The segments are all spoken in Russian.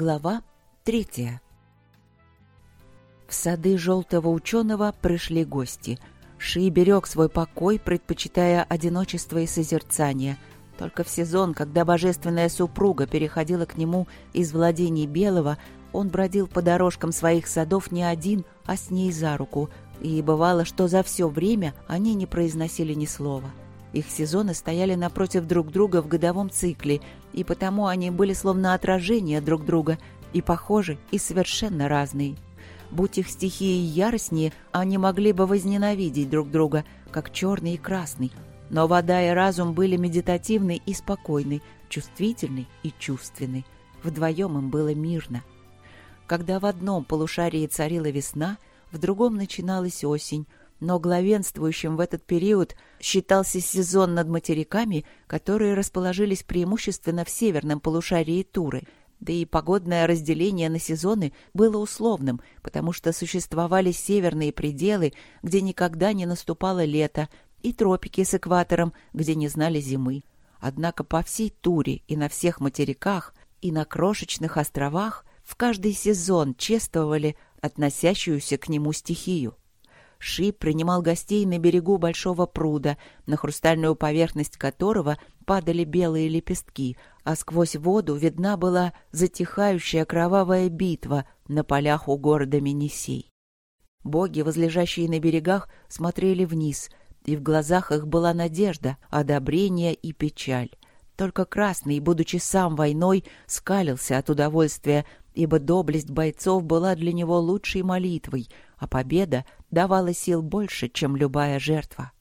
Глава третья. В сады желтого ученого пришли гости. Ши берег свой покой, предпочитая одиночество и созерцание. Только в сезон, когда божественная супруга переходила к нему из владений Белого, он бродил по дорожкам своих садов не один, а с ней за руку, и бывало, что за все время они не произносили ни слова. Их сезоны стояли напротив друг друга в годовом цикле, и потому они были словно отражения друг друга, и похожи, и совершенно разные. Будь их стихии яростнее, они могли бы возненавидеть друг друга, как черный и красный. Но вода и разум были медитативны и спокойны, чувствительны и чувственны. Вдвоем им было мирно. Когда в одном полушарии царила весна, в другом начиналась осень, но главенствующим в этот период считался сезон над материками, которые расположились преимущественно в северном полушарии Туры. Да и погодное разделение на сезоны было условным, потому что существовали северные пределы, где никогда не наступало лето, и тропики с экватором, где не знали зимы. Однако по всей Туре и на всех материках, и на крошечных островах в каждый сезон чествовали относящуюся к нему стихию. Ши принимал гостей на берегу большого пруда, на хрустальную поверхность которого падали белые лепестки, а сквозь воду видна была затихающая кровавая битва на полях у города Минисей. Боги, возлежащие на берегах, смотрели вниз, и в глазах их была надежда, одобрение и печаль. Только Красный, будучи сам войной, скалился от удовольствия, ибо доблесть бойцов была для него лучшей молитвой, а победа давала сил больше, чем любая жертва.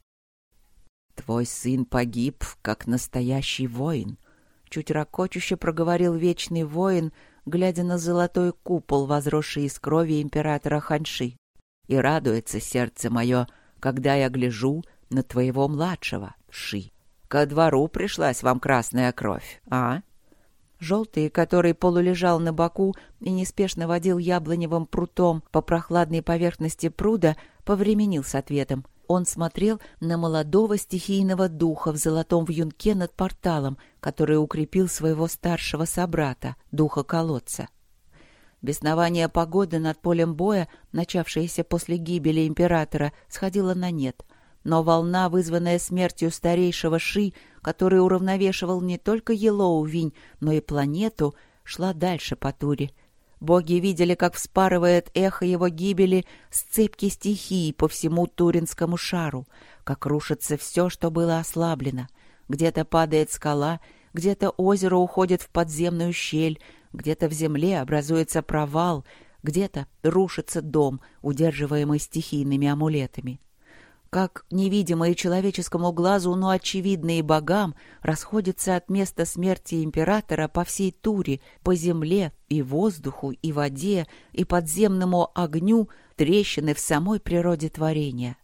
«Твой сын погиб, как настоящий воин», — чуть ракочуще проговорил вечный воин, глядя на золотой купол, возросший из крови императора Ханьши. «И радуется сердце мое, когда я гляжу на твоего младшего, Ши. Ко двору пришлась вам красная кровь, а?» Желтый, который полулежал на боку и неспешно водил яблоневым прутом по прохладной поверхности пруда, повременил с ответом. Он смотрел на молодого стихийного духа в золотом вьюнке над порталом, который укрепил своего старшего собрата, духа колодца. Беснование погоды над полем боя, начавшееся после гибели императора, сходило на нет — но волна, вызванная смертью старейшего Ши, который уравновешивал не только Елоу-Винь, но и планету, шла дальше по туре. Боги видели, как вспарывает эхо его гибели сцепки стихий по всему Туринскому шару, как рушится все, что было ослаблено. Где-то падает скала, где-то озеро уходит в подземную щель, где-то в земле образуется провал, где-то рушится дом, удерживаемый стихийными амулетами как невидимые человеческому глазу, но очевидные богам, расходятся от места смерти императора по всей Туре, по земле и воздуху, и воде, и подземному огню, трещины в самой природе творения.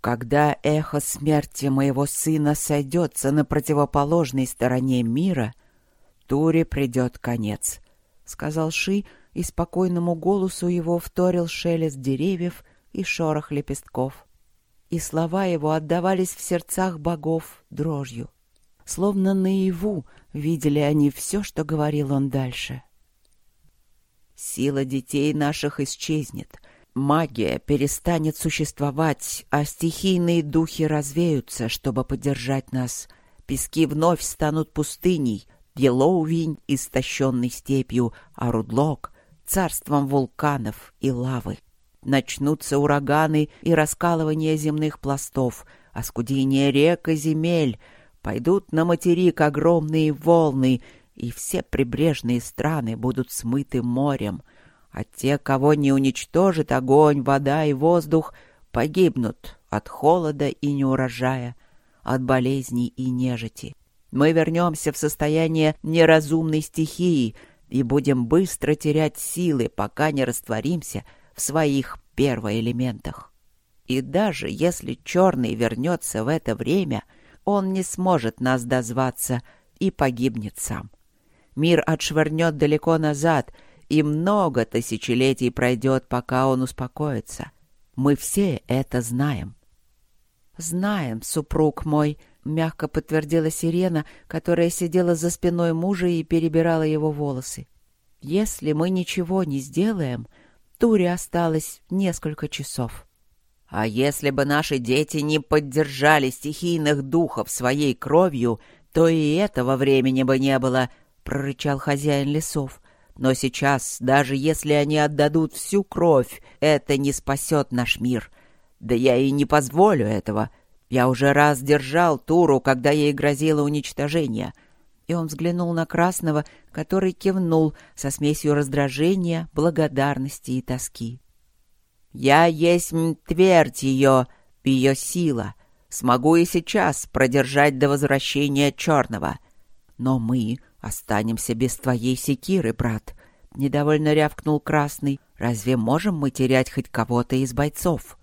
Когда эхо смерти моего сына сойдется на противоположной стороне мира, Туре придет конец, — сказал Ши, и спокойному голосу его вторил шелест деревьев и шорох лепестков. — и слова его отдавались в сердцах богов дрожью. Словно наяву видели они все, что говорил он дальше. «Сила детей наших исчезнет, магия перестанет существовать, а стихийные духи развеются, чтобы поддержать нас. Пески вновь станут пустыней, Елоувинь — истощенной степью, а Рудлок — царством вулканов и лавы. Начнутся ураганы и раскалывание земных пластов, оскудение рек и земель, пойдут на материк огромные волны, и все прибрежные страны будут смыты морем, а те, кого не уничтожит огонь, вода и воздух, погибнут от холода и неурожая, от болезней и нежити. Мы вернемся в состояние неразумной стихии и будем быстро терять силы, пока не растворимся — в своих первоэлементах. И даже если черный вернется в это время, он не сможет нас дозваться и погибнет сам. Мир отшвырнет далеко назад, и много тысячелетий пройдет, пока он успокоится. Мы все это знаем. «Знаем, супруг мой», — мягко подтвердила Сирена, которая сидела за спиной мужа и перебирала его волосы. Если мы ничего не сделаем, Туре осталось несколько часов. А если бы наши дети не поддержали стихийных духов своей кровью, то и этого времени бы не было, — прорычал хозяин лесов. Но сейчас, даже если они отдадут всю кровь, это не спасет наш мир. Да я и не позволю этого. Я уже раз держал Туру, когда ей грозило уничтожение. И он взглянул на Красного, который кивнул со смесью раздражения, благодарности и тоски. «Я есть твердь ее, ее сила. Смогу и сейчас продержать до возвращения Черного. Но мы останемся без твоей секиры, брат», — недовольно рявкнул Красный. «Разве можем мы терять хоть кого-то из бойцов?»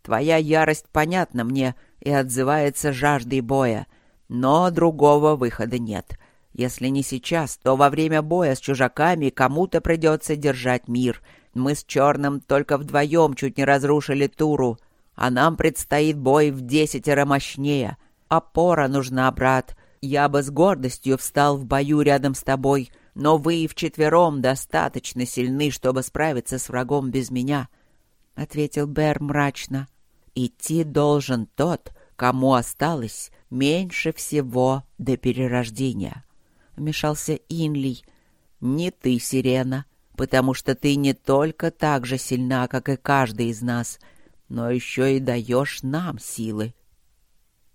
Твоя ярость понятна мне и отзывается жаждой боя, но другого выхода нет. Если не сейчас, то во время боя с чужаками кому-то придется держать мир. Мы с Черным только вдвоем чуть не разрушили Туру, а нам предстоит бой в десятеро мощнее. Опора нужна, брат. Я бы с гордостью встал в бою рядом с тобой, но вы вчетвером достаточно сильны, чтобы справиться с врагом без меня», — ответил Бер мрачно. Идти должен тот, кому осталось меньше всего до перерождения. Вмешался Инлий. Не ты, Сирена, потому что ты не только так же сильна, как и каждый из нас, но еще и даешь нам силы.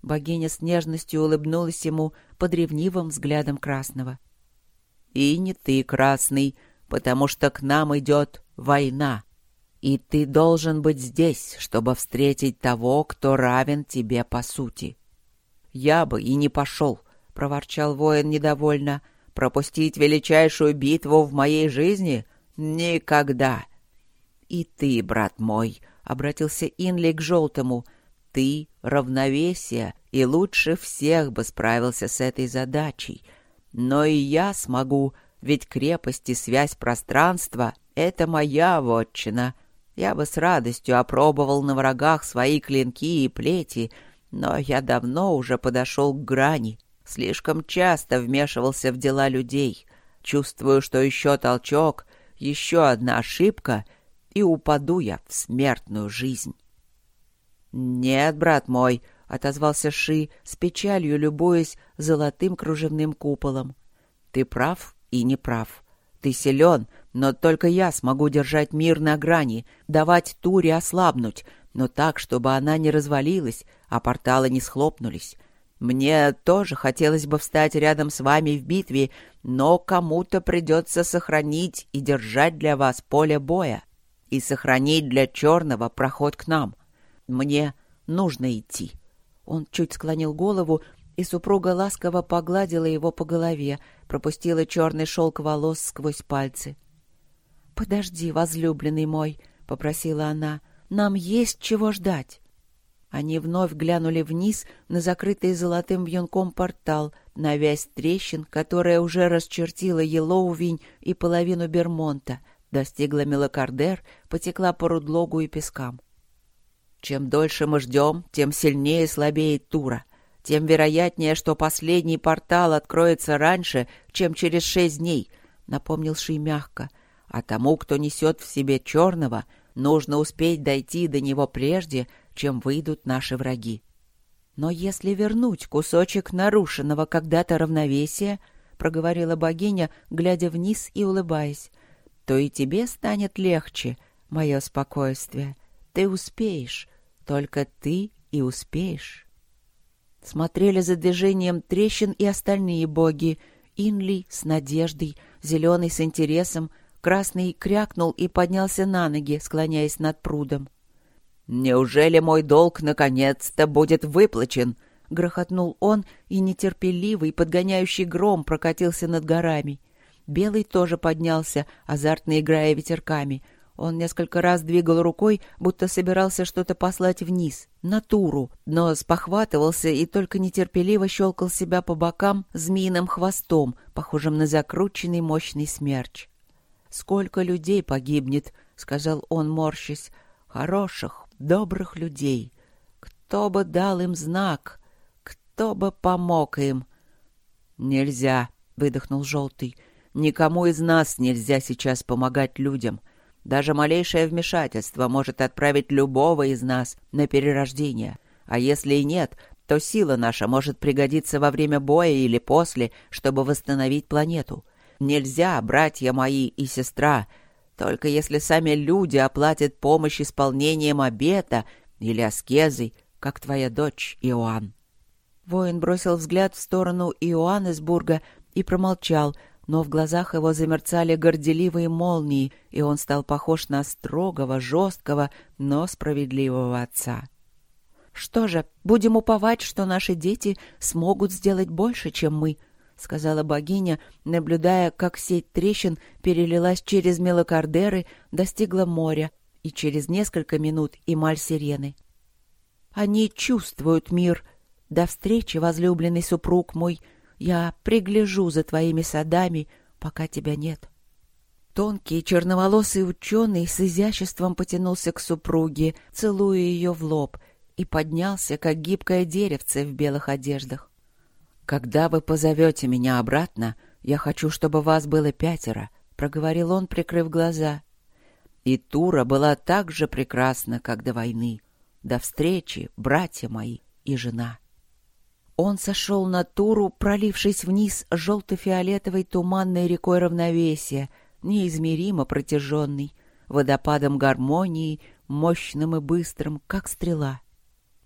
Богиня с нежностью улыбнулась ему под ревнивым взглядом Красного. «И не ты, Красный, потому что к нам идет война. И ты должен быть здесь, чтобы встретить того, кто равен тебе по сути. Я бы и не пошел, — проворчал воин недовольно. Пропустить величайшую битву в моей жизни? Никогда. И ты, брат мой, — обратился Инли к желтому, — ты — равновесие, и лучше всех бы справился с этой задачей. Но и я смогу, ведь крепость и связь пространства — это моя вотчина — я бы с радостью опробовал на врагах свои клинки и плети, но я давно уже подошел к грани, слишком часто вмешивался в дела людей. Чувствую, что еще толчок, еще одна ошибка, и упаду я в смертную жизнь. «Нет, брат мой», — отозвался Ши, с печалью любуясь золотым кружевным куполом. «Ты прав и не прав. Ты силен, но только я смогу держать мир на грани, давать Туре ослабнуть, но так, чтобы она не развалилась, а порталы не схлопнулись. Мне тоже хотелось бы встать рядом с вами в битве, но кому-то придется сохранить и держать для вас поле боя и сохранить для черного проход к нам. Мне нужно идти». Он чуть склонил голову, и супруга ласково погладила его по голове, пропустила черный шелк волос сквозь пальцы. «Подожди, возлюбленный мой», — попросила она, — «нам есть чего ждать». Они вновь глянули вниз на закрытый золотым вьюнком портал, на вязь трещин, которая уже расчертила Елоувень и половину Бермонта, достигла Мелокардер, потекла по Рудлогу и пескам. Чем дольше мы ждем, тем сильнее слабеет Тура, тем вероятнее, что последний портал откроется раньше, чем через шесть дней, — напомнил Ши мягко — а тому, кто несет в себе черного, нужно успеть дойти до него прежде, чем выйдут наши враги. Но если вернуть кусочек нарушенного когда-то равновесия, проговорила богиня, глядя вниз и улыбаясь, то и тебе станет легче, мое спокойствие. Ты успеешь, только ты и успеешь. Смотрели за движением трещин и остальные боги, Инли с надеждой, Зеленый с интересом, Красный крякнул и поднялся на ноги, склоняясь над прудом. «Неужели мой долг наконец-то будет выплачен?» — грохотнул он, и нетерпеливый, подгоняющий гром прокатился над горами. Белый тоже поднялся, азартно играя ветерками. Он несколько раз двигал рукой, будто собирался что-то послать вниз, на туру, но спохватывался и только нетерпеливо щелкал себя по бокам змеиным хвостом, похожим на закрученный мощный смерч. Сколько людей погибнет, — сказал он, морщась, — хороших, добрых людей. Кто бы дал им знак, кто бы помог им? — Нельзя, — выдохнул желтый, — Никому из нас нельзя сейчас помогать людям. Даже малейшее вмешательство может отправить любого из нас на перерождение. А если и нет, то сила наша может пригодиться во время боя или после, чтобы восстановить планету. Нельзя, братья мои и сестра, только если сами люди оплатят помощь исполнением обета или аскезой, как твоя дочь Иоанн. Воин бросил взгляд в сторону Иоаннесбурга и промолчал, но в глазах его замерцали горделивые молнии, и он стал похож на строгого, жесткого, но справедливого отца. «Что же, будем уповать, что наши дети смогут сделать больше, чем мы», — сказала богиня, наблюдая, как сеть трещин перелилась через мелокардеры, достигла моря, и через несколько минут эмаль сирены. «Они чувствуют мир. До встречи, возлюбленный супруг мой. Я пригляжу за твоими садами, пока тебя нет». Тонкий черноволосый ученый с изяществом потянулся к супруге, целуя ее в лоб — и поднялся, как гибкое деревце в белых одеждах. «Когда вы позовете меня обратно, я хочу, чтобы вас было пятеро», — проговорил он, прикрыв глаза. И Тура была так же прекрасна, как до войны. До встречи, братья мои и жена. Он сошел на Туру, пролившись вниз желто-фиолетовой туманной рекой равновесия, неизмеримо протяженный, водопадом гармонии, мощным и быстрым, как стрела.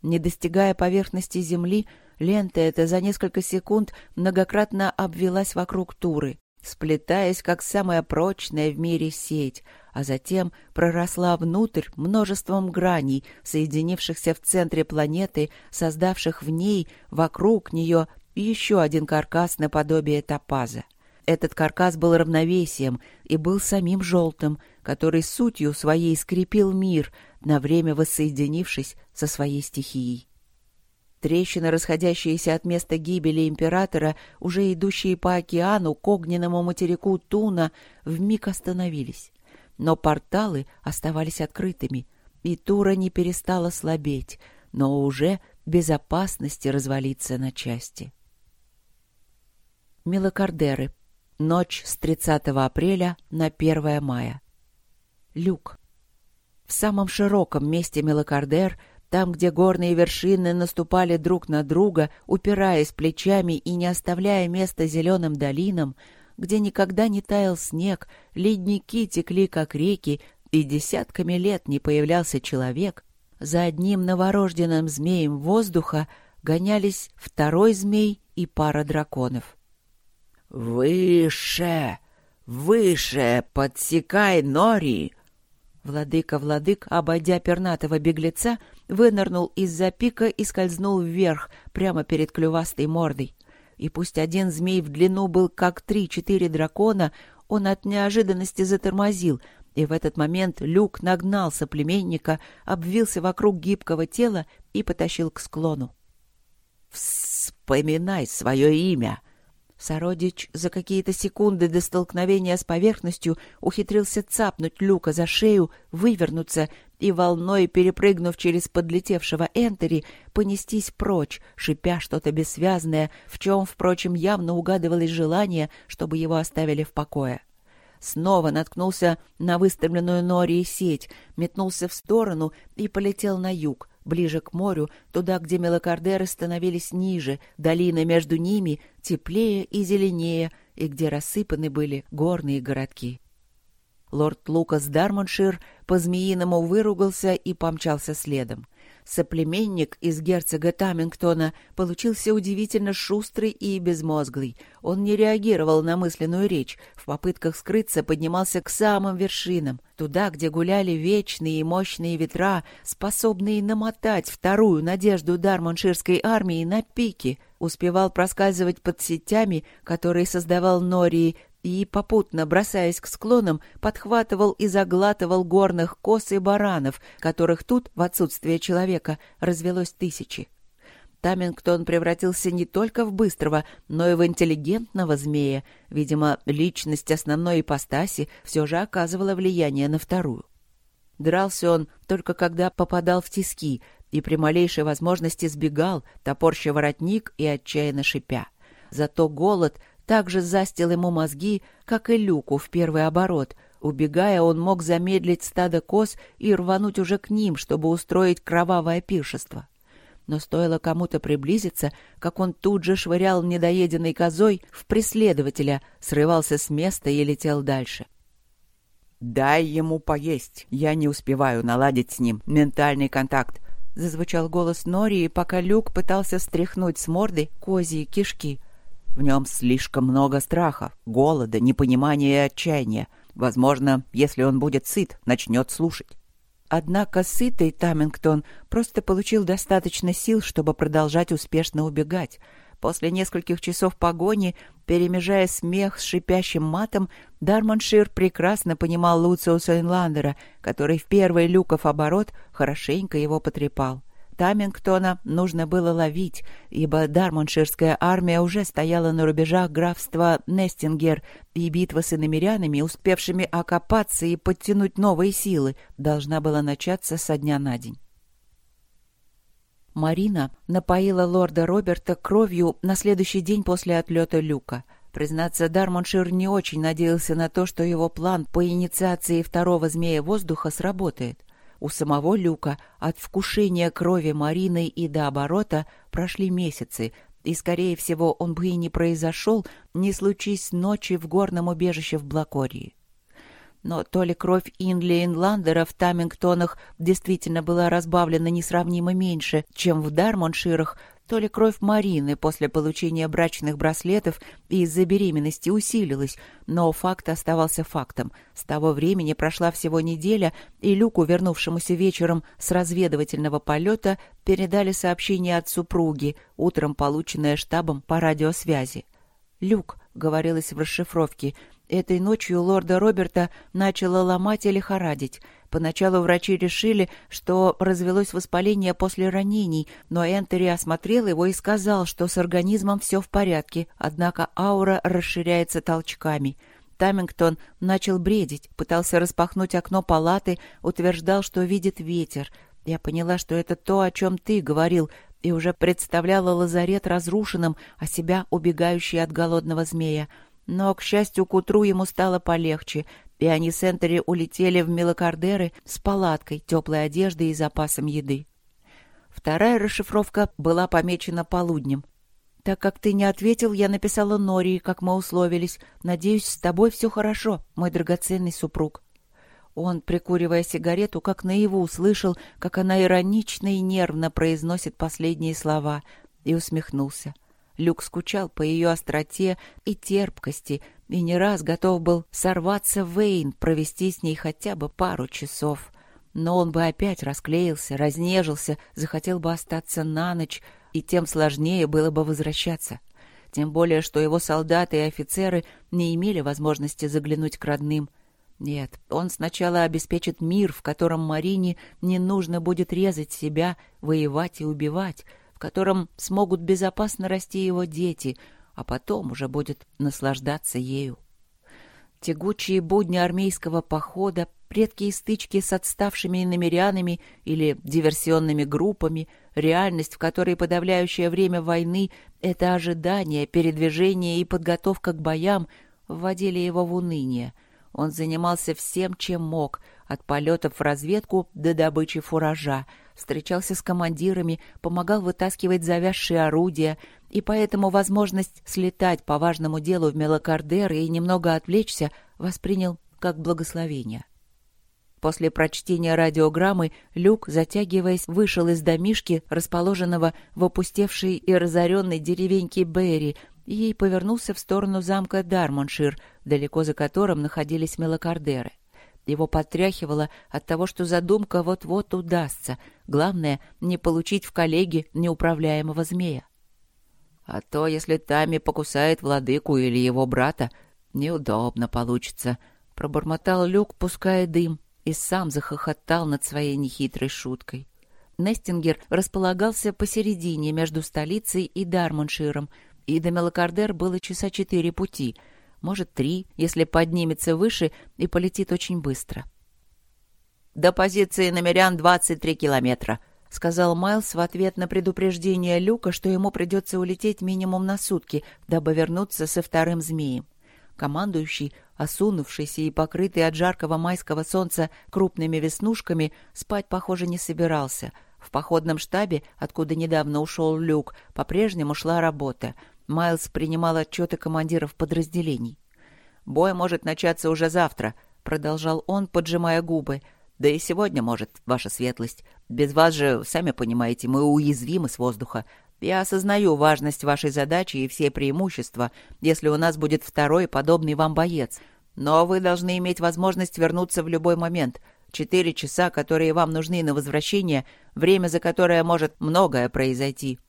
Не достигая поверхности земли, лента эта за несколько секунд многократно обвелась вокруг Туры, сплетаясь как самая прочная в мире сеть, а затем проросла внутрь множеством граней, соединившихся в центре планеты, создавших в ней, вокруг нее, еще один каркас наподобие топаза. Этот каркас был равновесием и был самим желтым, который сутью своей скрепил мир, на время воссоединившись со своей стихией. Трещины, расходящиеся от места гибели императора, уже идущие по океану к огненному материку Туна, вмиг остановились. Но порталы оставались открытыми, и Тура не перестала слабеть, но уже без опасности развалиться на части. Милокардеры. Ночь с 30 апреля на 1 мая. Люк. В самом широком месте Мелокардер, там, где горные вершины наступали друг на друга, упираясь плечами и не оставляя места зеленым долинам, где никогда не таял снег, ледники текли, как реки, и десятками лет не появлялся человек, за одним новорожденным змеем воздуха гонялись второй змей и пара драконов. «Выше! Выше! Подсекай нори!» Владыка-владык, обойдя пернатого беглеца, вынырнул из-за пика и скользнул вверх, прямо перед клювастой мордой. И пусть один змей в длину был как три-четыре дракона, он от неожиданности затормозил, и в этот момент люк нагнал соплеменника, обвился вокруг гибкого тела и потащил к склону. «Вспоминай свое имя!» Сородич за какие-то секунды до столкновения с поверхностью ухитрился цапнуть Люка за шею, вывернуться и, волной перепрыгнув через подлетевшего Энтери, понестись прочь, шипя что-то бессвязное, в чем, впрочем, явно угадывалось желание, чтобы его оставили в покое. Снова наткнулся на выставленную Нори сеть, метнулся в сторону и полетел на юг, ближе к морю, туда, где мелокардеры становились ниже, долины между ними теплее и зеленее, и где рассыпаны были горные городки. Лорд Лукас Дармоншир по-змеиному выругался и помчался следом. Соплеменник из герцога Тамингтона получился удивительно шустрый и безмозглый. Он не реагировал на мысленную речь, в попытках скрыться поднимался к самым вершинам, туда, где гуляли вечные и мощные ветра, способные намотать вторую надежду Дармонширской армии на пике, успевал проскальзывать под сетями, которые создавал Нории, и, попутно бросаясь к склонам, подхватывал и заглатывал горных коз и баранов, которых тут, в отсутствие человека, развелось тысячи. Тамингтон превратился не только в быстрого, но и в интеллигентного змея. Видимо, личность основной ипостаси все же оказывала влияние на вторую. Дрался он только когда попадал в тиски и при малейшей возможности сбегал, топорща воротник и отчаянно шипя. Зато голод так же застил ему мозги, как и Люку в первый оборот. Убегая, он мог замедлить стадо коз и рвануть уже к ним, чтобы устроить кровавое пиршество. Но стоило кому-то приблизиться, как он тут же швырял недоеденной козой в преследователя, срывался с места и летел дальше. «Дай ему поесть. Я не успеваю наладить с ним ментальный контакт», — зазвучал голос Нори, пока Люк пытался стряхнуть с морды козьи кишки. В нем слишком много страха, голода, непонимания и отчаяния. Возможно, если он будет сыт, начнет слушать. Однако сытый Тамингтон просто получил достаточно сил, чтобы продолжать успешно убегать — После нескольких часов погони, перемежая смех с шипящим матом, Дармоншир прекрасно понимал Луциуса Инландера, который в первый люков оборот хорошенько его потрепал. Тамингтона нужно было ловить, ибо Дармонширская армия уже стояла на рубежах графства Нестингер, и битва с иномерянами, успевшими окопаться и подтянуть новые силы, должна была начаться со дня на день. Марина напоила лорда Роберта кровью на следующий день после отлета Люка. Признаться, Дармоншир не очень надеялся на то, что его план по инициации второго змея воздуха сработает. У самого Люка от вкушения крови Марины и до оборота прошли месяцы, и, скорее всего, он бы и не произошел, не случись ночи в горном убежище в Блакории. Но то ли кровь Инли Инландера в Тамингтонах действительно была разбавлена несравнимо меньше, чем в Дармонширах, то ли кровь Марины после получения брачных браслетов и из-за беременности усилилась, но факт оставался фактом. С того времени прошла всего неделя, и Люку, вернувшемуся вечером с разведывательного полета, передали сообщение от супруги, утром полученное штабом по радиосвязи. «Люк», — говорилось в расшифровке, Этой ночью лорда Роберта начало ломать и лихорадить. Поначалу врачи решили, что развелось воспаление после ранений, но Энтери осмотрел его и сказал, что с организмом все в порядке, однако аура расширяется толчками. Тамингтон начал бредить, пытался распахнуть окно палаты, утверждал, что видит ветер. Я поняла, что это то, о чем ты говорил, и уже представляла лазарет разрушенным, а себя убегающей от голодного змея. Но, к счастью, к утру ему стало полегче, и они с Энтери улетели в Мелокардеры с палаткой, теплой одеждой и запасом еды. Вторая расшифровка была помечена полуднем. «Так как ты не ответил, я написала Нории, как мы условились. Надеюсь, с тобой все хорошо, мой драгоценный супруг». Он, прикуривая сигарету, как наяву услышал, как она иронично и нервно произносит последние слова, и усмехнулся. Люк скучал по ее остроте и терпкости и не раз готов был сорваться в Вейн, провести с ней хотя бы пару часов. Но он бы опять расклеился, разнежился, захотел бы остаться на ночь, и тем сложнее было бы возвращаться. Тем более, что его солдаты и офицеры не имели возможности заглянуть к родным. Нет, он сначала обеспечит мир, в котором Марине не нужно будет резать себя, воевать и убивать — котором смогут безопасно расти его дети, а потом уже будет наслаждаться ею. Тягучие будни армейского похода, редкие стычки с отставшими иномерянами или диверсионными группами, реальность, в которой подавляющее время войны — это ожидание, передвижение и подготовка к боям, вводили его в уныние. Он занимался всем, чем мог, от полетов в разведку до добычи фуража, встречался с командирами, помогал вытаскивать завязшие орудия, и поэтому возможность слетать по важному делу в Мелокардер и немного отвлечься воспринял как благословение. После прочтения радиограммы Люк, затягиваясь, вышел из домишки, расположенного в опустевшей и разоренной деревеньке Берри, и повернулся в сторону замка Дармоншир, далеко за которым находились Мелокардеры. Его потряхивало от того, что задумка вот-вот удастся. Главное — не получить в коллеге неуправляемого змея. А то, если Тами покусает владыку или его брата, неудобно получится. Пробормотал Люк, пуская дым, и сам захохотал над своей нехитрой шуткой. Нестингер располагался посередине между столицей и Дармонширом, и до Мелокардер было часа четыре пути — может, три, если поднимется выше и полетит очень быстро. «До позиции намерян 23 километра», — сказал Майлз в ответ на предупреждение Люка, что ему придется улететь минимум на сутки, дабы вернуться со вторым змеем. Командующий, осунувшийся и покрытый от жаркого майского солнца крупными веснушками, спать, похоже, не собирался. В походном штабе, откуда недавно ушел Люк, по-прежнему шла работа. Майлз принимал отчеты командиров подразделений. «Бой может начаться уже завтра», — продолжал он, поджимая губы. Да и сегодня может, ваша светлость. Без вас же, сами понимаете, мы уязвимы с воздуха. Я осознаю важность вашей задачи и все преимущества, если у нас будет второй подобный вам боец. Но вы должны иметь возможность вернуться в любой момент. Четыре часа, которые вам нужны на возвращение, время, за которое может многое произойти.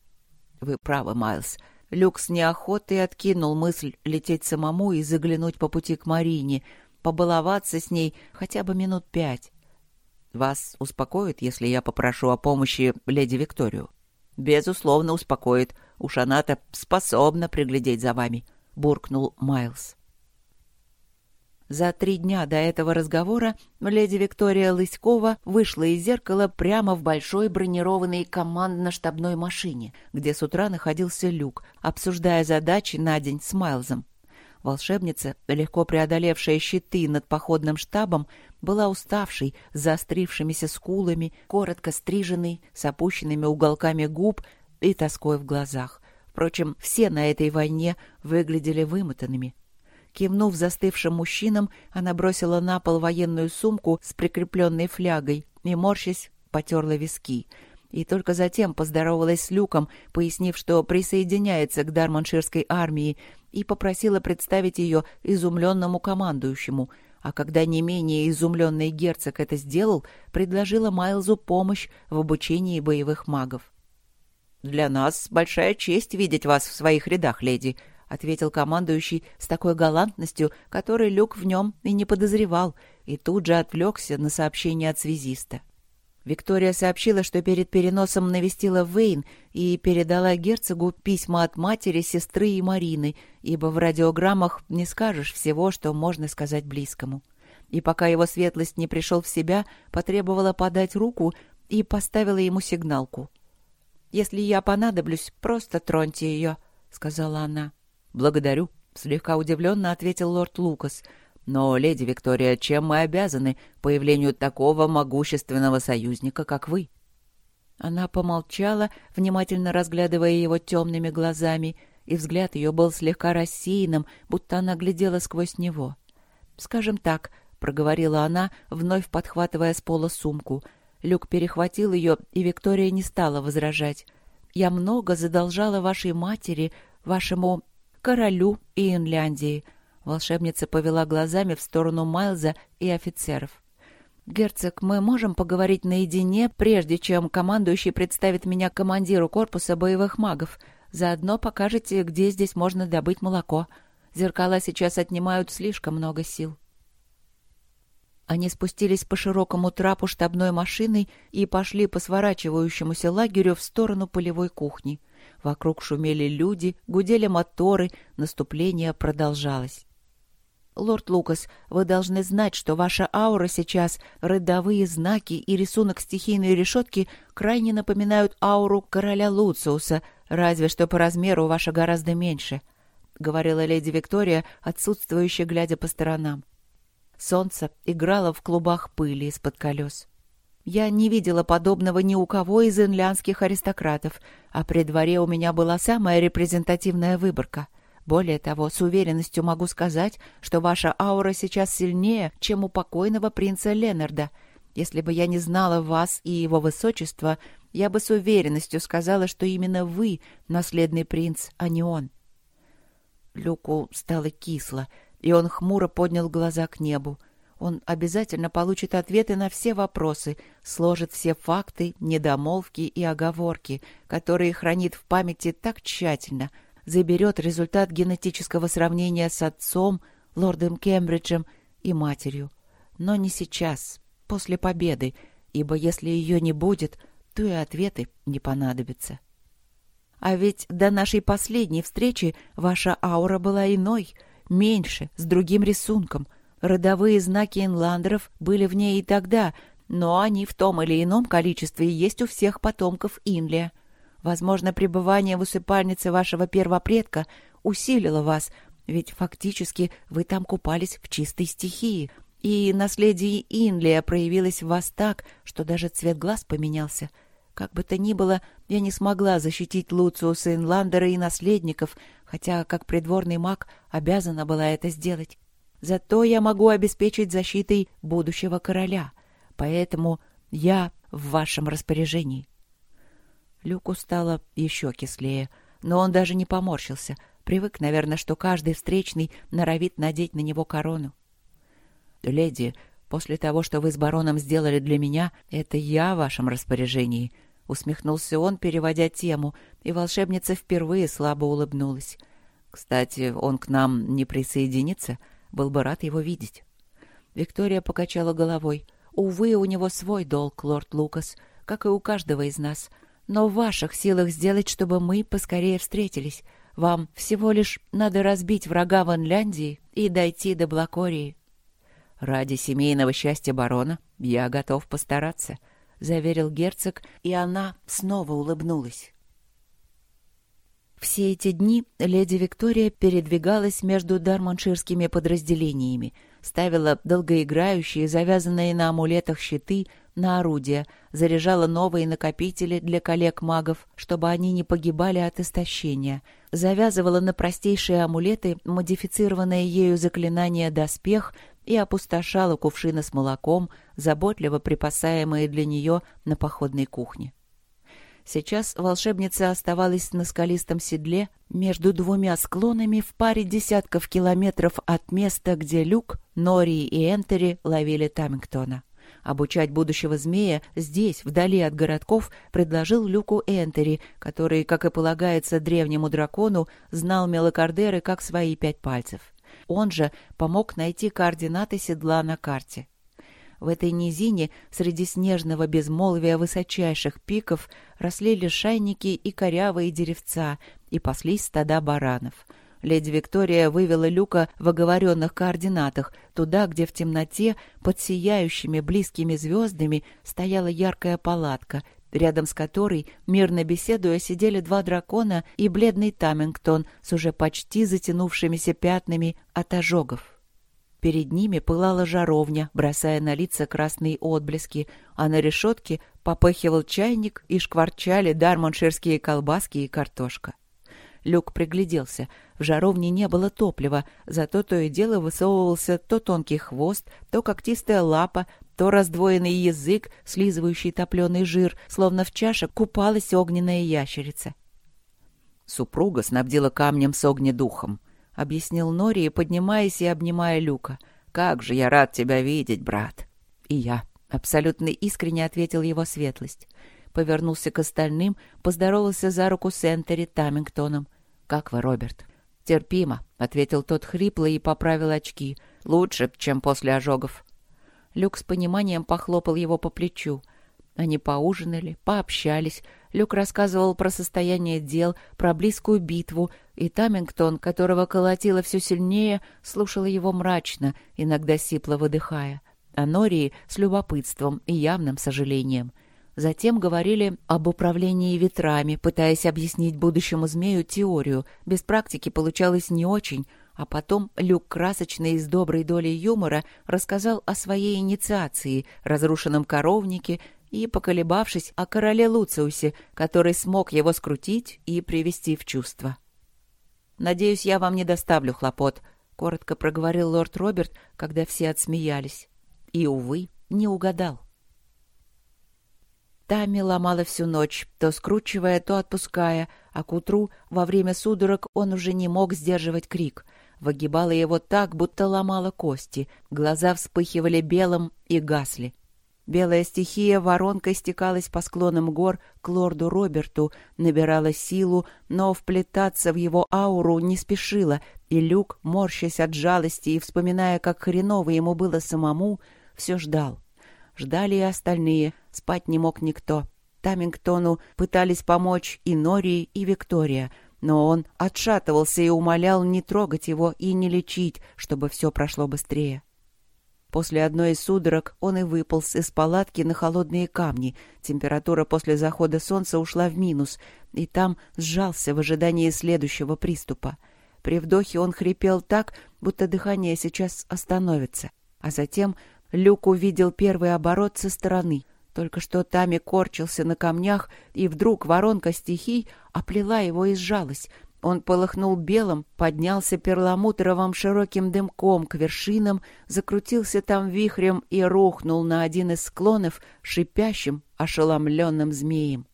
Вы правы, Майлз. Люк с неохотой откинул мысль лететь самому и заглянуть по пути к Марине, побаловаться с ней хотя бы минут пять. Вас успокоит, если я попрошу о помощи леди Викторию? Безусловно, успокоит. Уж она-то способна приглядеть за вами, буркнул Майлз. За три дня до этого разговора леди Виктория Лыськова вышла из зеркала прямо в большой бронированной командно-штабной машине, где с утра находился люк, обсуждая задачи на день с Майлзом. Волшебница, легко преодолевшая щиты над походным штабом, была уставшей, с заострившимися скулами, коротко стриженной, с опущенными уголками губ и тоской в глазах. Впрочем, все на этой войне выглядели вымотанными. Кивнув застывшим мужчинам, она бросила на пол военную сумку с прикрепленной флягой и, морщась, потерла виски — и только затем поздоровалась с Люком, пояснив, что присоединяется к Дарманширской армии, и попросила представить ее изумленному командующему, а когда не менее изумленный герцог это сделал, предложила Майлзу помощь в обучении боевых магов. «Для нас большая честь видеть вас в своих рядах, леди», — ответил командующий с такой галантностью, которой Люк в нем и не подозревал, и тут же отвлекся на сообщение от связиста. Виктория сообщила, что перед переносом навестила Вейн и передала герцогу письма от матери, сестры и Марины, ибо в радиограммах не скажешь всего, что можно сказать близкому. И пока его светлость не пришел в себя, потребовала подать руку и поставила ему сигналку. «Если я понадоблюсь, просто троньте ее», — сказала она. «Благодарю», — слегка удивленно ответил лорд Лукас — но, леди Виктория, чем мы обязаны появлению такого могущественного союзника, как вы?» Она помолчала, внимательно разглядывая его темными глазами, и взгляд ее был слегка рассеянным, будто она глядела сквозь него. «Скажем так», — проговорила она, вновь подхватывая с пола сумку. Люк перехватил ее, и Виктория не стала возражать. «Я много задолжала вашей матери, вашему королю и Инляндии. Волшебница повела глазами в сторону Майлза и офицеров. «Герцог, мы можем поговорить наедине, прежде чем командующий представит меня командиру корпуса боевых магов. Заодно покажете, где здесь можно добыть молоко. Зеркала сейчас отнимают слишком много сил». Они спустились по широкому трапу штабной машины и пошли по сворачивающемуся лагерю в сторону полевой кухни. Вокруг шумели люди, гудели моторы, наступление продолжалось. «Лорд Лукас, вы должны знать, что ваша аура сейчас, родовые знаки и рисунок стихийной решетки крайне напоминают ауру короля Луциуса, разве что по размеру ваша гораздо меньше», — говорила леди Виктория, отсутствующая, глядя по сторонам. Солнце играло в клубах пыли из-под колес. Я не видела подобного ни у кого из инлянских аристократов, а при дворе у меня была самая репрезентативная выборка — более того, с уверенностью могу сказать, что ваша аура сейчас сильнее, чем у покойного принца Ленарда. Если бы я не знала вас и его высочества, я бы с уверенностью сказала, что именно вы наследный принц, а не он. Люку стало кисло, и он хмуро поднял глаза к небу. Он обязательно получит ответы на все вопросы, сложит все факты, недомолвки и оговорки, которые хранит в памяти так тщательно — заберет результат генетического сравнения с отцом, лордом Кембриджем и матерью. Но не сейчас, после победы, ибо если ее не будет, то и ответы не понадобятся. А ведь до нашей последней встречи ваша аура была иной, меньше, с другим рисунком. Родовые знаки инландеров были в ней и тогда, но они в том или ином количестве есть у всех потомков Инлия. Возможно, пребывание в усыпальнице вашего первопредка усилило вас, ведь фактически вы там купались в чистой стихии, и наследие Инлия проявилось в вас так, что даже цвет глаз поменялся. Как бы то ни было, я не смогла защитить Луциуса Инландера и наследников, хотя, как придворный маг, обязана была это сделать. Зато я могу обеспечить защитой будущего короля, поэтому я в вашем распоряжении. Люку стало еще кислее, но он даже не поморщился. Привык, наверное, что каждый встречный норовит надеть на него корону. «Леди, после того, что вы с бароном сделали для меня, это я в вашем распоряжении», — усмехнулся он, переводя тему, и волшебница впервые слабо улыбнулась. «Кстати, он к нам не присоединится? Был бы рад его видеть». Виктория покачала головой. «Увы, у него свой долг, лорд Лукас, как и у каждого из нас. Но в ваших силах сделать, чтобы мы поскорее встретились. Вам всего лишь надо разбить врага в Инляндии и дойти до Блакории». «Ради семейного счастья барона я готов постараться», — заверил герцог, и она снова улыбнулась. Все эти дни леди Виктория передвигалась между дармонширскими подразделениями, ставила долгоиграющие, завязанные на амулетах щиты на орудия, заряжала новые накопители для коллег-магов, чтобы они не погибали от истощения, завязывала на простейшие амулеты модифицированное ею заклинание «Доспех» и опустошала кувшины с молоком, заботливо припасаемые для нее на походной кухне. Сейчас волшебница оставалась на скалистом седле между двумя склонами в паре десятков километров от места, где Люк, Нори и Энтери ловили Тамингтона. Обучать будущего змея здесь, вдали от городков, предложил Люку Энтери, который, как и полагается древнему дракону, знал Мелокардеры как свои пять пальцев. Он же помог найти координаты седла на карте. В этой низине, среди снежного безмолвия высочайших пиков, росли лишайники и корявые деревца, и паслись стада баранов. Леди Виктория вывела Люка в оговоренных координатах, туда, где в темноте, под сияющими близкими звездами, стояла яркая палатка, рядом с которой, мирно беседуя, сидели два дракона и бледный Тамингтон с уже почти затянувшимися пятнами от ожогов. Перед ними пылала жаровня, бросая на лица красные отблески, а на решетке попыхивал чайник и шкварчали дармонширские колбаски и картошка. Люк пригляделся. В жаровне не было топлива, зато то и дело высовывался то тонкий хвост, то когтистая лапа, то раздвоенный язык, слизывающий топленый жир, словно в чаше купалась огненная ящерица. Супруга снабдила камнем с огнедухом —— объяснил Нори, поднимаясь и обнимая Люка. «Как же я рад тебя видеть, брат!» «И я», — абсолютно искренне ответил его светлость. Повернулся к остальным, поздоровался за руку с Энтери Тамингтоном. «Как вы, Роберт?» «Терпимо», — ответил тот хрипло и поправил очки. «Лучше, чем после ожогов». Люк с пониманием похлопал его по плечу. Они поужинали, пообщались. Люк рассказывал про состояние дел, про близкую битву, и Тамингтон, которого колотило все сильнее, слушала его мрачно, иногда сипло выдыхая. А Нории с любопытством и явным сожалением. Затем говорили об управлении ветрами, пытаясь объяснить будущему змею теорию. Без практики получалось не очень, а потом Люк красочно и с доброй долей юмора рассказал о своей инициации, разрушенном коровнике и, поколебавшись, о короле Луциусе, который смог его скрутить и привести в чувство. «Надеюсь, я вам не доставлю хлопот», — коротко проговорил лорд Роберт, когда все отсмеялись. И, увы, не угадал. Тами ломала всю ночь, то скручивая, то отпуская, а к утру, во время судорог, он уже не мог сдерживать крик. Выгибала его так, будто ломала кости, глаза вспыхивали белым и гасли. Белая стихия воронкой стекалась по склонам гор к лорду Роберту, набирала силу, но вплетаться в его ауру не спешила, и Люк, морщась от жалости и вспоминая, как хреново ему было самому, все ждал. Ждали и остальные, спать не мог никто. Тамингтону пытались помочь и Нори, и Виктория, но он отшатывался и умолял не трогать его и не лечить, чтобы все прошло быстрее. После одной из судорог он и выполз из палатки на холодные камни. Температура после захода солнца ушла в минус, и там сжался в ожидании следующего приступа. При вдохе он хрипел так, будто дыхание сейчас остановится. А затем Люк увидел первый оборот со стороны. Только что Тами корчился на камнях, и вдруг воронка стихий оплела его и сжалась. Он полыхнул белым, поднялся перламутровым широким дымком к вершинам, закрутился там вихрем и рухнул на один из склонов шипящим, ошеломленным змеем.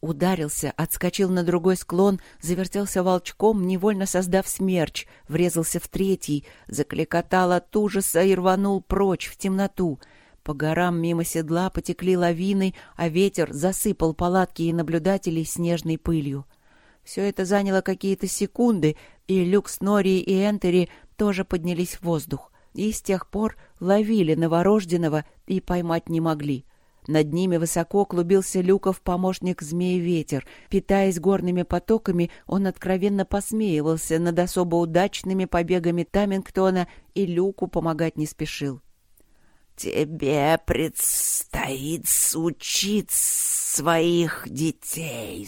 Ударился, отскочил на другой склон, завертелся волчком, невольно создав смерч, врезался в третий, закликотал от ужаса и рванул прочь в темноту. По горам мимо седла потекли лавины, а ветер засыпал палатки и наблюдателей снежной пылью. Все это заняло какие-то секунды, и Люк с Нори и Энтери тоже поднялись в воздух. И с тех пор ловили новорожденного и поймать не могли. Над ними высоко клубился Люков помощник Змей-Ветер. Питаясь горными потоками, он откровенно посмеивался над особо удачными побегами Тамингтона и Люку помогать не спешил. «Тебе предстоит учить своих детей»,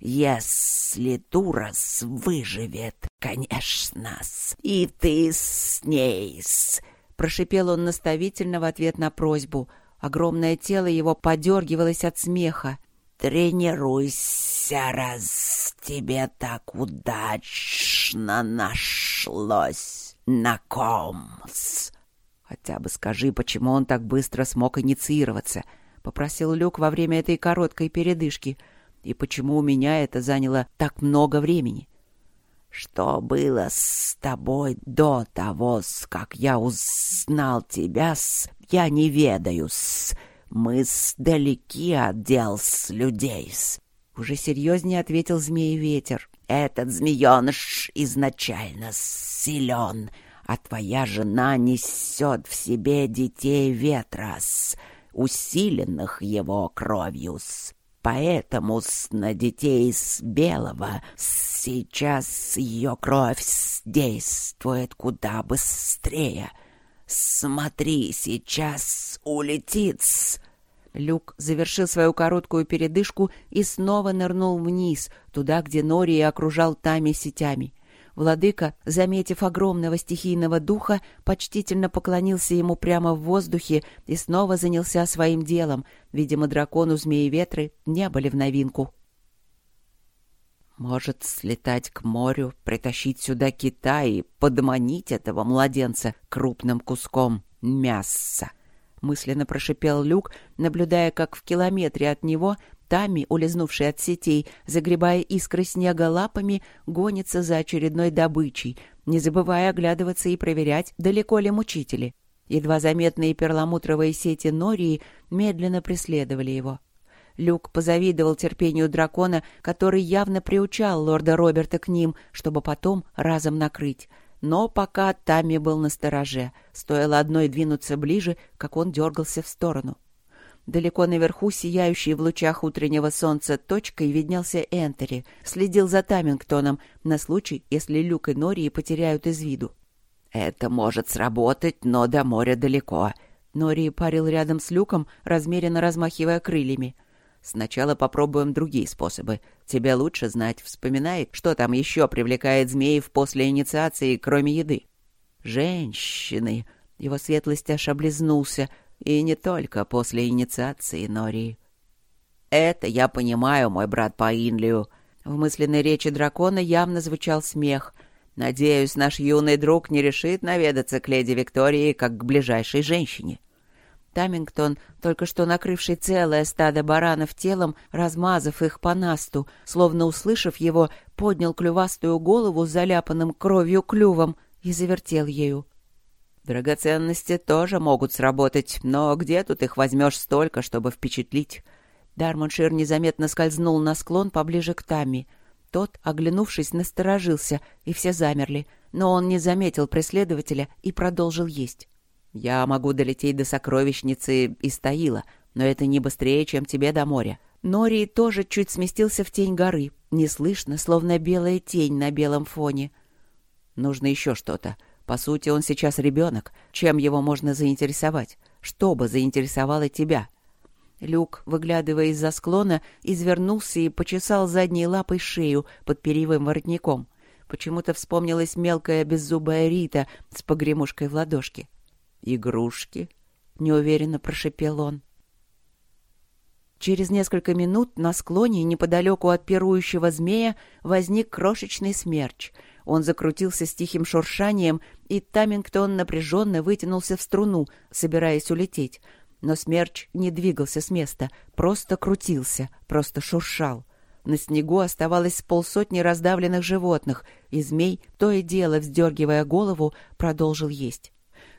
если Турас выживет, конечно, и ты с ней. Прошипел он наставительно в ответ на просьбу. Огромное тело его подергивалось от смеха. «Тренируйся, раз тебе так удачно нашлось на комс!» «Хотя бы скажи, почему он так быстро смог инициироваться?» — попросил Люк во время этой короткой передышки — и почему у меня это заняло так много времени? Что было с тобой до того, как я узнал тебя, с... я не ведаю, с... мы далеки от дел с людей. С... Уже серьезнее ответил змеи-ветер. Этот змееныш изначально силен, а твоя жена несет в себе детей ветра, с... усиленных его кровью. С... Поэтому на детей с белого сейчас ее кровь действует куда быстрее. Смотри, сейчас улетит. Люк завершил свою короткую передышку и снова нырнул вниз, туда, где Нори окружал Тами сетями. Владыка, заметив огромного стихийного духа, почтительно поклонился ему прямо в воздухе и снова занялся своим делом. Видимо, дракону змеи-ветры не были в новинку. «Может, слетать к морю, притащить сюда кита и подманить этого младенца крупным куском мяса?» — мысленно прошипел Люк, наблюдая, как в километре от него Тами, улизнувший от сетей, загребая искры снега лапами, гонится за очередной добычей, не забывая оглядываться и проверять, далеко ли мучители. Едва заметные перламутровые сети Нории медленно преследовали его. Люк позавидовал терпению дракона, который явно приучал лорда Роберта к ним, чтобы потом разом накрыть. Но пока Тамми был на стороже, стоило одной двинуться ближе, как он дергался в сторону. Далеко наверху, сияющий в лучах утреннего солнца точкой, виднелся Энтери, следил за Тамингтоном на случай, если Люк и Нори потеряют из виду. «Это может сработать, но до моря далеко». Нори парил рядом с Люком, размеренно размахивая крыльями. «Сначала попробуем другие способы. Тебе лучше знать. Вспоминай, что там еще привлекает змеев после инициации, кроме еды». «Женщины!» Его светлость аж облизнулся — и не только после инициации Нори. «Это я понимаю, мой брат по Инлию». В мысленной речи дракона явно звучал смех. «Надеюсь, наш юный друг не решит наведаться к леди Виктории как к ближайшей женщине». Тамингтон, только что накрывший целое стадо баранов телом, размазав их по насту, словно услышав его, поднял клювастую голову с заляпанным кровью клювом и завертел ею. Драгоценности тоже могут сработать, но где тут их возьмешь столько, чтобы впечатлить? Дармоншир незаметно скользнул на склон поближе к Тами. Тот, оглянувшись, насторожился, и все замерли, но он не заметил преследователя и продолжил есть. «Я могу долететь до сокровищницы из Таила, но это не быстрее, чем тебе до моря». Нори тоже чуть сместился в тень горы, неслышно, словно белая тень на белом фоне. «Нужно еще что-то», По сути, он сейчас ребенок. Чем его можно заинтересовать? Что бы заинтересовало тебя?» Люк, выглядывая из-за склона, извернулся и почесал задней лапой шею под перьевым воротником. Почему-то вспомнилась мелкая беззубая Рита с погремушкой в ладошке. «Игрушки?» — неуверенно прошепел он. Через несколько минут на склоне, неподалеку от пирующего змея, возник крошечный смерч. Он закрутился с тихим шуршанием, и Тамингтон напряженно вытянулся в струну, собираясь улететь. Но смерч не двигался с места, просто крутился, просто шуршал. На снегу оставалось полсотни раздавленных животных, и змей, то и дело вздергивая голову, продолжил есть.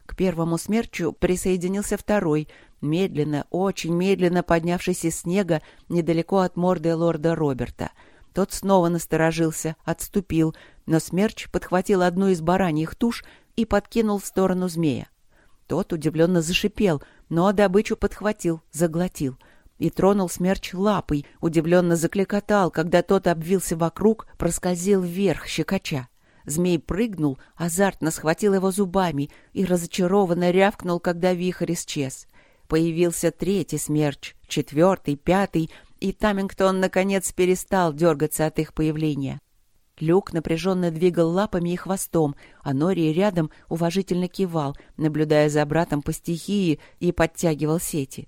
К первому смерчу присоединился второй, медленно, очень медленно поднявшись из снега недалеко от морды лорда Роберта. Тот снова насторожился, отступил, но смерч подхватил одну из бараньих туш и подкинул в сторону змея. Тот удивленно зашипел, но добычу подхватил, заглотил. И тронул смерч лапой, удивленно закликотал, когда тот обвился вокруг, проскользил вверх, щекоча. Змей прыгнул, азартно схватил его зубами и разочарованно рявкнул, когда вихрь исчез. Появился третий смерч, четвертый, пятый, и Тамингтон, наконец, перестал дергаться от их появления. Люк напряженно двигал лапами и хвостом, а Нори рядом уважительно кивал, наблюдая за братом по стихии и подтягивал сети.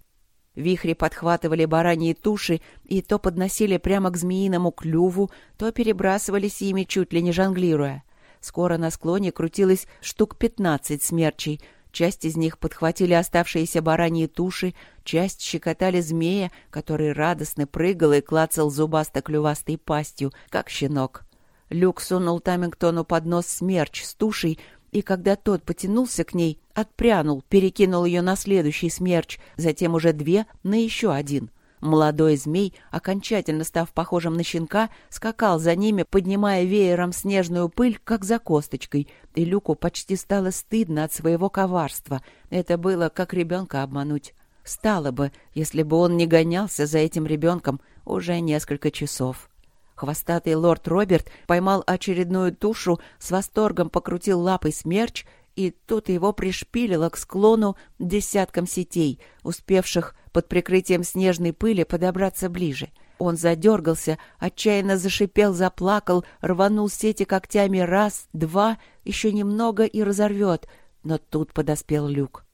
Вихри подхватывали бараньи туши и то подносили прямо к змеиному клюву, то перебрасывались ими, чуть ли не жонглируя. Скоро на склоне крутилось штук пятнадцать смерчей. Часть из них подхватили оставшиеся бараньи туши, часть щекотали змея, который радостно прыгал и клацал зубасто-клювастой пастью, как щенок. Люк сунул Тамингтону под нос смерч с тушей, и когда тот потянулся к ней, отпрянул, перекинул ее на следующий смерч, затем уже две на еще один. Молодой змей, окончательно став похожим на щенка, скакал за ними, поднимая веером снежную пыль, как за косточкой, и Люку почти стало стыдно от своего коварства. Это было как ребенка обмануть. Стало бы, если бы он не гонялся за этим ребенком уже несколько часов. Хвостатый лорд Роберт поймал очередную тушу, с восторгом покрутил лапой смерч, и тут его пришпилило к склону десятком сетей, успевших под прикрытием снежной пыли подобраться ближе. Он задергался, отчаянно зашипел, заплакал, рванул сети когтями раз, два, еще немного и разорвет. Но тут подоспел люк.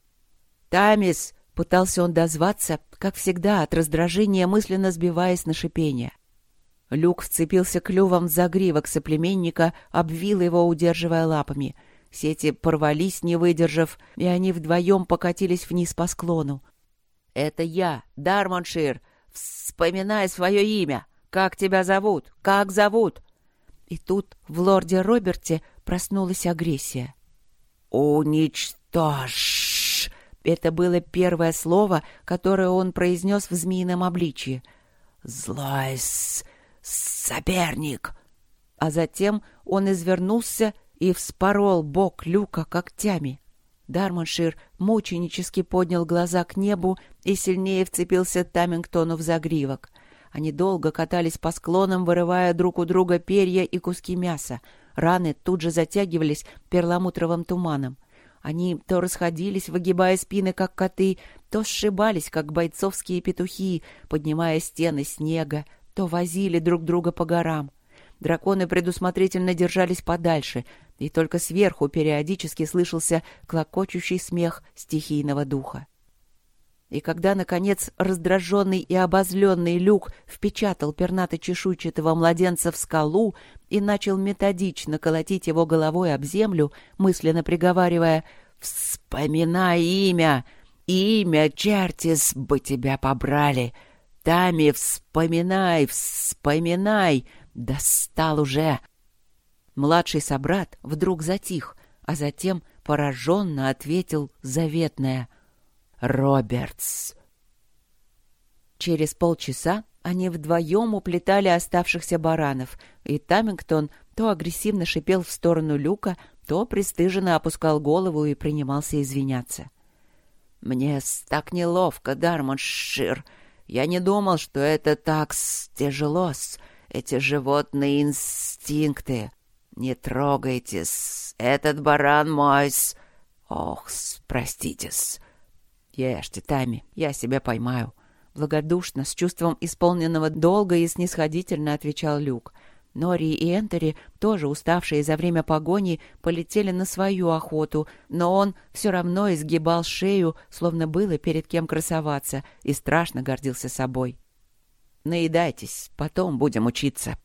«Тамис!» — пытался он дозваться, как всегда, от раздражения мысленно сбиваясь на шипение. Люк вцепился клювом в загривок соплеменника, обвил его, удерживая лапами. Сети порвались, не выдержав, и они вдвоем покатились вниз по склону. «Это я, Дармоншир. Вспоминай свое имя. Как тебя зовут? Как зовут?» И тут в лорде Роберте проснулась агрессия. «Уничтожь!» Это было первое слово, которое он произнес в змеином обличье. «Злой соперник!» А затем он извернулся и вспорол бок люка когтями. Дармоншир мученически поднял глаза к небу и сильнее вцепился Тамингтону в загривок. Они долго катались по склонам, вырывая друг у друга перья и куски мяса. Раны тут же затягивались перламутровым туманом. Они то расходились, выгибая спины, как коты, то сшибались, как бойцовские петухи, поднимая стены снега, то возили друг друга по горам. Драконы предусмотрительно держались подальше, и только сверху периодически слышался клокочущий смех стихийного духа. И когда, наконец, раздраженный и обозленный люк впечатал пернато-чешуйчатого младенца в скалу и начал методично колотить его головой об землю, мысленно приговаривая «Вспоминай имя! Имя, Чертис, бы тебя побрали!» Тами, вспоминай, вспоминай! Достал уже!» Младший собрат вдруг затих, а затем пораженно ответил заветное «Робертс». Через полчаса они вдвоем уплетали оставшихся баранов, и Тамингтон то агрессивно шипел в сторону люка, то пристыженно опускал голову и принимался извиняться. «Мне так неловко, Дармоншир!» Я не думал, что это так тяжело, эти животные инстинкты. «Не трогайтесь, этот баран мой -с. Ох, простите-с». «Ешьте, Тами, я себя поймаю». Благодушно, с чувством исполненного долга и снисходительно отвечал Люк. Нори и Энтери, тоже уставшие за время погони, полетели на свою охоту, но он все равно изгибал шею, словно было перед кем красоваться, и страшно гордился собой. «Наедайтесь, потом будем учиться»,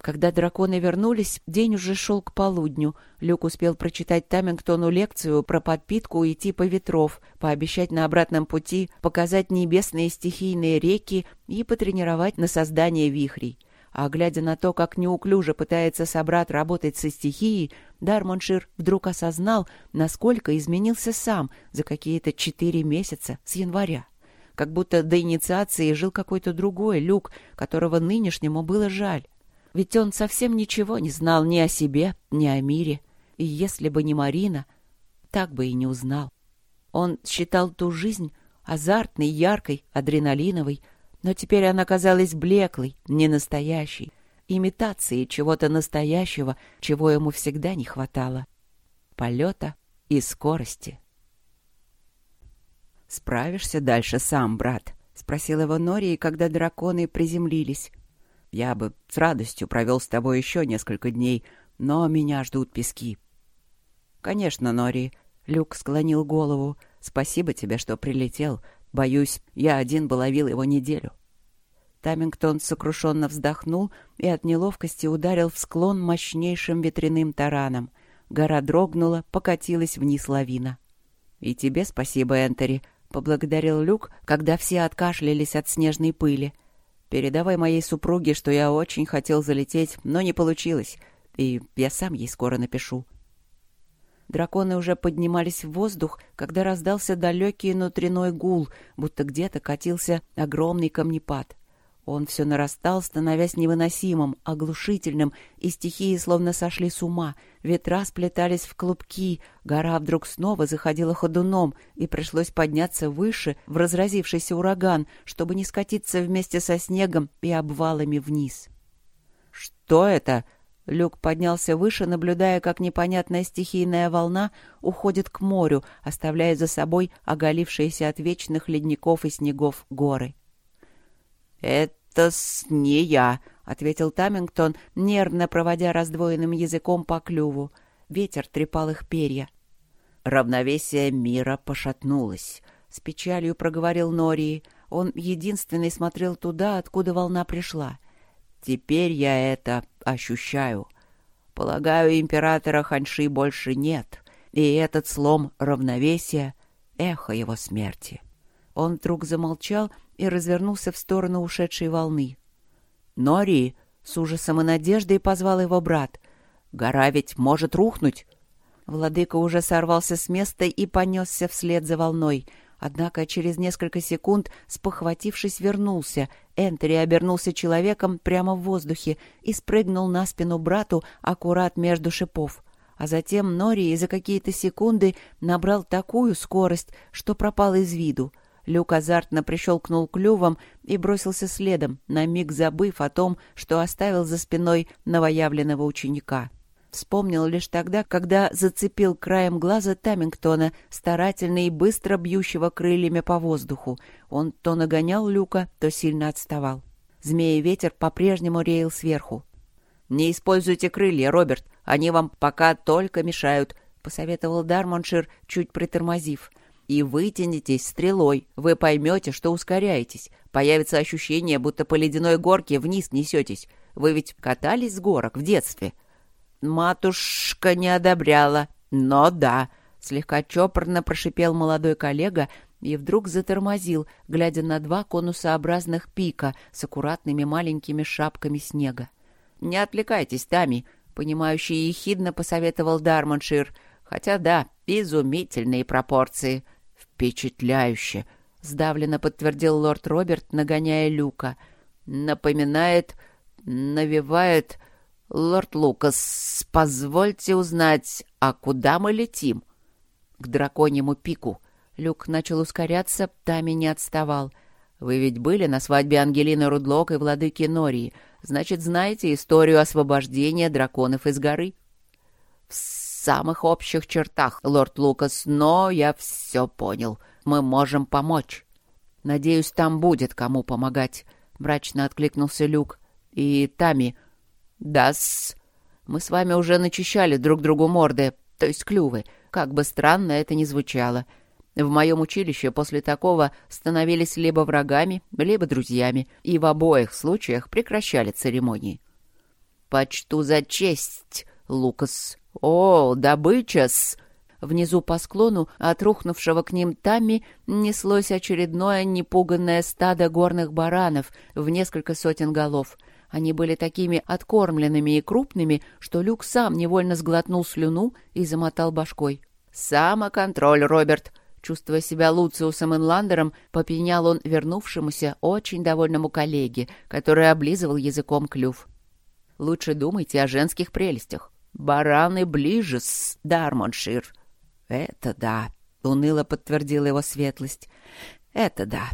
когда драконы вернулись, день уже шел к полудню. Люк успел прочитать Тамингтону лекцию про подпитку и типы ветров, пообещать на обратном пути показать небесные стихийные реки и потренировать на создание вихрей. А глядя на то, как неуклюже пытается собрат работать со стихией, Дармоншир вдруг осознал, насколько изменился сам за какие-то четыре месяца с января. Как будто до инициации жил какой-то другой Люк, которого нынешнему было жаль. Ведь он совсем ничего не знал ни о себе, ни о мире. И если бы не Марина, так бы и не узнал. Он считал ту жизнь азартной, яркой, адреналиновой, но теперь она казалась блеклой, ненастоящей, имитацией чего-то настоящего, чего ему всегда не хватало. Полета и скорости. «Справишься дальше сам, брат?» — спросил его Нори, когда драконы приземлились. Я бы с радостью провел с тобой еще несколько дней, но меня ждут пески. Конечно, Нори. Люк склонил голову. Спасибо тебе, что прилетел. Боюсь, я один бы ловил его неделю. Тамингтон сокрушенно вздохнул и от неловкости ударил в склон мощнейшим ветряным тараном. Гора дрогнула, покатилась вниз лавина. «И тебе спасибо, Энтери», — поблагодарил Люк, когда все откашлялись от снежной пыли. Передавай моей супруге, что я очень хотел залететь, но не получилось, и я сам ей скоро напишу». Драконы уже поднимались в воздух, когда раздался далекий внутренной гул, будто где-то катился огромный камнепад. Он все нарастал, становясь невыносимым, оглушительным, и стихии словно сошли с ума. Ветра сплетались в клубки, гора вдруг снова заходила ходуном, и пришлось подняться выше, в разразившийся ураган, чтобы не скатиться вместе со снегом и обвалами вниз. «Что это?» Люк поднялся выше, наблюдая, как непонятная стихийная волна уходит к морю, оставляя за собой оголившиеся от вечных ледников и снегов горы. «Это «Это-с не я», — ответил Тамингтон, нервно проводя раздвоенным языком по клюву. Ветер трепал их перья. Равновесие мира пошатнулось. С печалью проговорил Нории. Он единственный смотрел туда, откуда волна пришла. «Теперь я это ощущаю. Полагаю, императора Ханьши больше нет, и этот слом равновесия — эхо его смерти». Он вдруг замолчал и развернулся в сторону ушедшей волны. «Нори!» — с ужасом и надеждой позвал его брат. «Гора ведь может рухнуть!» Владыка уже сорвался с места и понесся вслед за волной. Однако через несколько секунд, спохватившись, вернулся. Энтери обернулся человеком прямо в воздухе и спрыгнул на спину брату аккурат между шипов. А затем Нори за какие-то секунды набрал такую скорость, что пропал из виду — Люк азартно прищелкнул клювом и бросился следом, на миг забыв о том, что оставил за спиной новоявленного ученика. Вспомнил лишь тогда, когда зацепил краем глаза Тамингтона, старательно и быстро бьющего крыльями по воздуху. Он то нагонял Люка, то сильно отставал. Змея-ветер по-прежнему реял сверху. «Не используйте крылья, Роберт, они вам пока только мешают», — посоветовал Дармоншир, чуть притормозив и вытянетесь стрелой. Вы поймете, что ускоряетесь. Появится ощущение, будто по ледяной горке вниз несетесь. Вы ведь катались с горок в детстве?» «Матушка не одобряла, но да», — слегка чопорно прошипел молодой коллега и вдруг затормозил, глядя на два конусообразных пика с аккуратными маленькими шапками снега. «Не отвлекайтесь, Тами», — понимающий ехидно посоветовал Дармоншир. «Хотя да, изумительные пропорции». «Впечатляюще!» — сдавленно подтвердил лорд Роберт, нагоняя Люка. «Напоминает... навевает... Лорд Лукас, позвольте узнать, а куда мы летим?» «К драконьему пику». Люк начал ускоряться, Тами не отставал. «Вы ведь были на свадьбе Ангелины Рудлок и владыки Нории. Значит, знаете историю освобождения драконов из горы? В самых общих чертах, лорд Лукас, но я все понял. Мы можем помочь. Надеюсь, там будет кому помогать, мрачно откликнулся Люк. И Тами. Да-с. Мы с вами уже начищали друг другу морды, то есть клювы. Как бы странно это ни звучало. В моем училище после такого становились либо врагами, либо друзьями, и в обоих случаях прекращали церемонии. «Почту за честь, Лукас! О, добыча-с!» Внизу по склону от рухнувшего к ним Тамми неслось очередное непуганное стадо горных баранов в несколько сотен голов. Они были такими откормленными и крупными, что Люк сам невольно сглотнул слюну и замотал башкой. «Самоконтроль, Роберт!» Чувствуя себя Луциусом Инландером, попенял он вернувшемуся, очень довольному коллеге, который облизывал языком клюв. «Лучше думайте о женских прелестях. Бараны ближе с Дармоншир». «Это да», — уныло подтвердила его светлость. «Это да.